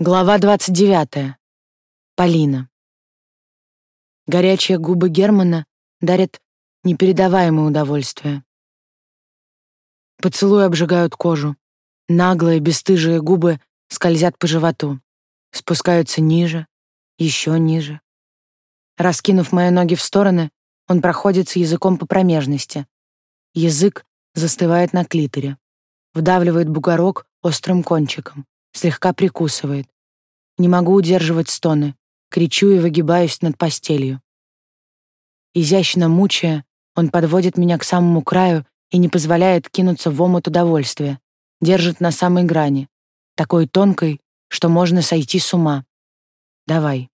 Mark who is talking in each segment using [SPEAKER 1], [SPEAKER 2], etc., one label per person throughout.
[SPEAKER 1] Глава 29. Полина. Горячие губы Германа дарят непередаваемое удовольствие. Поцелуи обжигают кожу. Наглые, бесстыжие губы скользят по животу, спускаются ниже, еще ниже. Раскинув мои ноги в стороны, он проходится языком по промежности. Язык застывает на клиторе, вдавливает бугорок острым кончиком слегка прикусывает. Не могу удерживать стоны, кричу и выгибаюсь над постелью. Изящно мучая, он подводит меня к самому краю и не позволяет кинуться в омут удовольствия, держит на самой грани, такой тонкой, что можно сойти с ума. «Давай.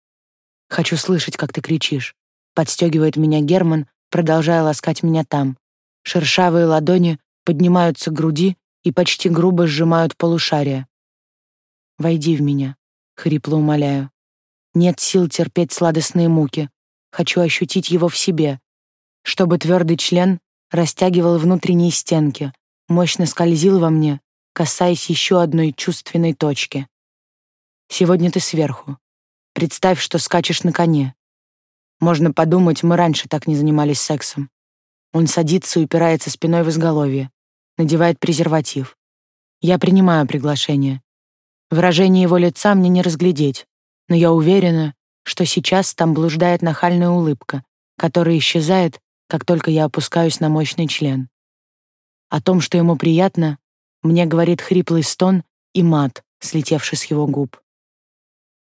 [SPEAKER 1] Хочу слышать, как ты кричишь», — подстегивает меня Герман, продолжая ласкать меня там. Шершавые ладони поднимаются к груди и почти грубо сжимают полушария. Войди в меня, хрипло умоляю. Нет сил терпеть сладостные муки. Хочу ощутить его в себе, чтобы твердый член растягивал внутренние стенки, мощно скользил во мне, касаясь еще одной чувственной точки. Сегодня ты сверху. Представь, что скачешь на коне. Можно подумать, мы раньше так не занимались сексом. Он садится и упирается спиной в изголовье, надевает презерватив. Я принимаю приглашение. Выражение его лица мне не разглядеть, но я уверена, что сейчас там блуждает нахальная улыбка, которая исчезает, как только я опускаюсь на мощный член. О том, что ему приятно, мне говорит хриплый стон и мат, слетевший с его губ.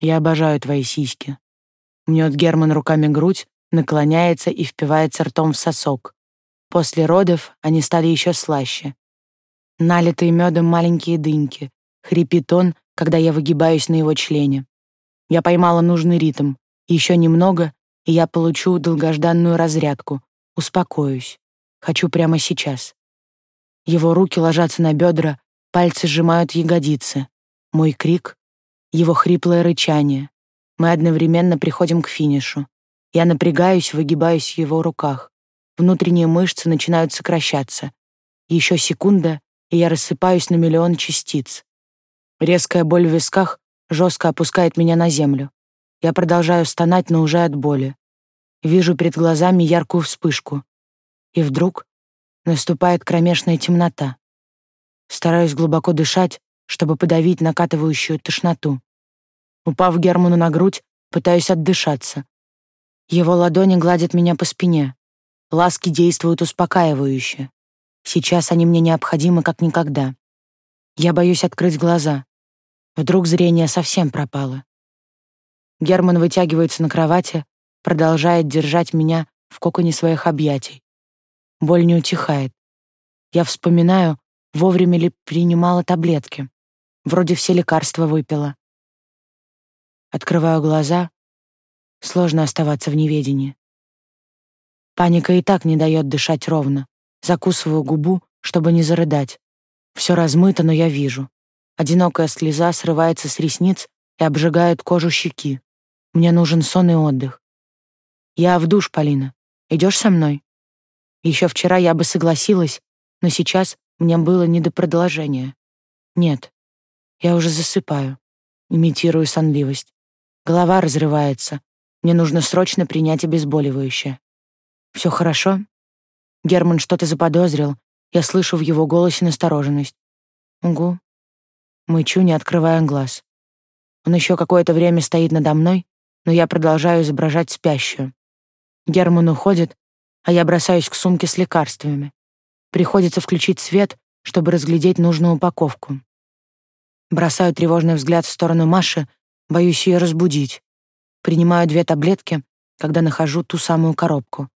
[SPEAKER 1] «Я обожаю твои сиськи». Мнет Герман руками грудь, наклоняется и впивается ртом в сосок. После родов они стали еще слаще. Налитые медом маленькие дыньки, Хрипит он, когда я выгибаюсь на его члене. Я поймала нужный ритм. Еще немного, и я получу долгожданную разрядку. Успокоюсь. Хочу прямо сейчас. Его руки ложатся на бедра, пальцы сжимают ягодицы. Мой крик, его хриплое рычание. Мы одновременно приходим к финишу. Я напрягаюсь, выгибаюсь в его руках. Внутренние мышцы начинают сокращаться. Еще секунда, и я рассыпаюсь на миллион частиц. Резкая боль в висках жестко опускает меня на землю. Я продолжаю стонать, но уже от боли. Вижу перед глазами яркую вспышку. И вдруг наступает кромешная темнота. Стараюсь глубоко дышать, чтобы подавить накатывающую тошноту. Упав Герману на грудь, пытаюсь отдышаться. Его ладони гладят меня по спине. Ласки действуют успокаивающе. Сейчас они мне необходимы как никогда. Я боюсь открыть глаза. Вдруг зрение совсем пропало. Герман вытягивается на кровати, продолжает держать меня в коконе своих объятий. Боль не утихает. Я вспоминаю, вовремя ли принимала таблетки. Вроде все лекарства выпила. Открываю глаза. Сложно оставаться в неведении. Паника и так не дает дышать ровно. Закусываю губу, чтобы не зарыдать. Все размыто, но я вижу. Одинокая слеза срывается с ресниц и обжигает кожу щеки. Мне нужен сон и отдых. Я в душ, Полина. Идешь со мной? Еще вчера я бы согласилась, но сейчас мне было не до продолжения. Нет, я уже засыпаю. Имитирую сонливость. Голова разрывается. Мне нужно срочно принять обезболивающее. Все хорошо? Герман что-то заподозрил, я слышу в его голосе настороженность. Угу. Мычу, не открывая глаз. Он еще какое-то время стоит надо мной, но я продолжаю изображать спящую. Герман уходит, а я бросаюсь к сумке с лекарствами. Приходится включить свет, чтобы разглядеть нужную упаковку. Бросаю тревожный взгляд в сторону Маши, боюсь ее разбудить. Принимаю две таблетки, когда нахожу ту самую коробку.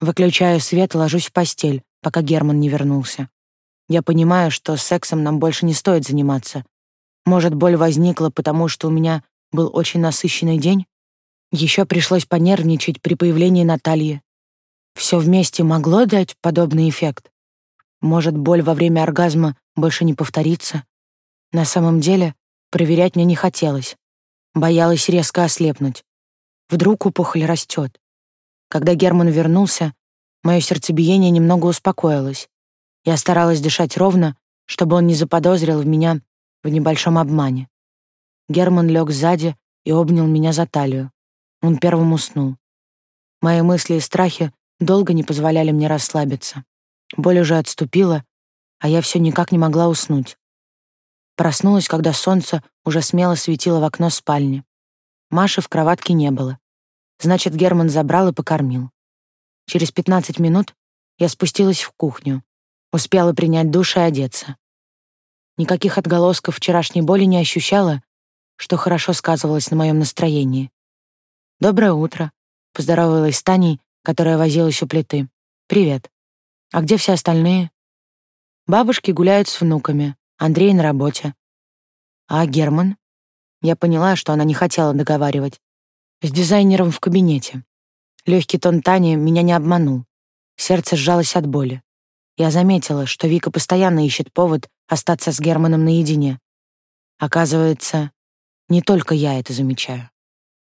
[SPEAKER 1] Выключаю свет и ложусь в постель, пока Герман не вернулся. Я понимаю, что сексом нам больше не стоит заниматься. Может, боль возникла, потому что у меня был очень насыщенный день? Еще пришлось понервничать при появлении Натальи. Все вместе могло дать подобный эффект? Может, боль во время оргазма больше не повторится? На самом деле, проверять мне не хотелось. Боялась резко ослепнуть. Вдруг опухоль растет. Когда Герман вернулся, Мое сердцебиение немного успокоилось. Я старалась дышать ровно, чтобы он не заподозрил в меня в небольшом обмане. Герман лег сзади и обнял меня за талию. Он первым уснул. Мои мысли и страхи долго не позволяли мне расслабиться. Боль уже отступила, а я все никак не могла уснуть. Проснулась, когда солнце уже смело светило в окно спальни. Маши в кроватке не было. Значит, Герман забрал и покормил. Через 15 минут я спустилась в кухню. Успела принять душ и одеться. Никаких отголосков вчерашней боли не ощущала, что хорошо сказывалось на моем настроении. «Доброе утро», — поздоровалась с Таней, которая возилась у плиты. «Привет. А где все остальные?» «Бабушки гуляют с внуками, Андрей на работе». «А Герман?» Я поняла, что она не хотела договаривать. «С дизайнером в кабинете». Легкий тон Тани меня не обманул. Сердце сжалось от боли. Я заметила, что Вика постоянно ищет повод остаться с Германом наедине. Оказывается, не только я это замечаю.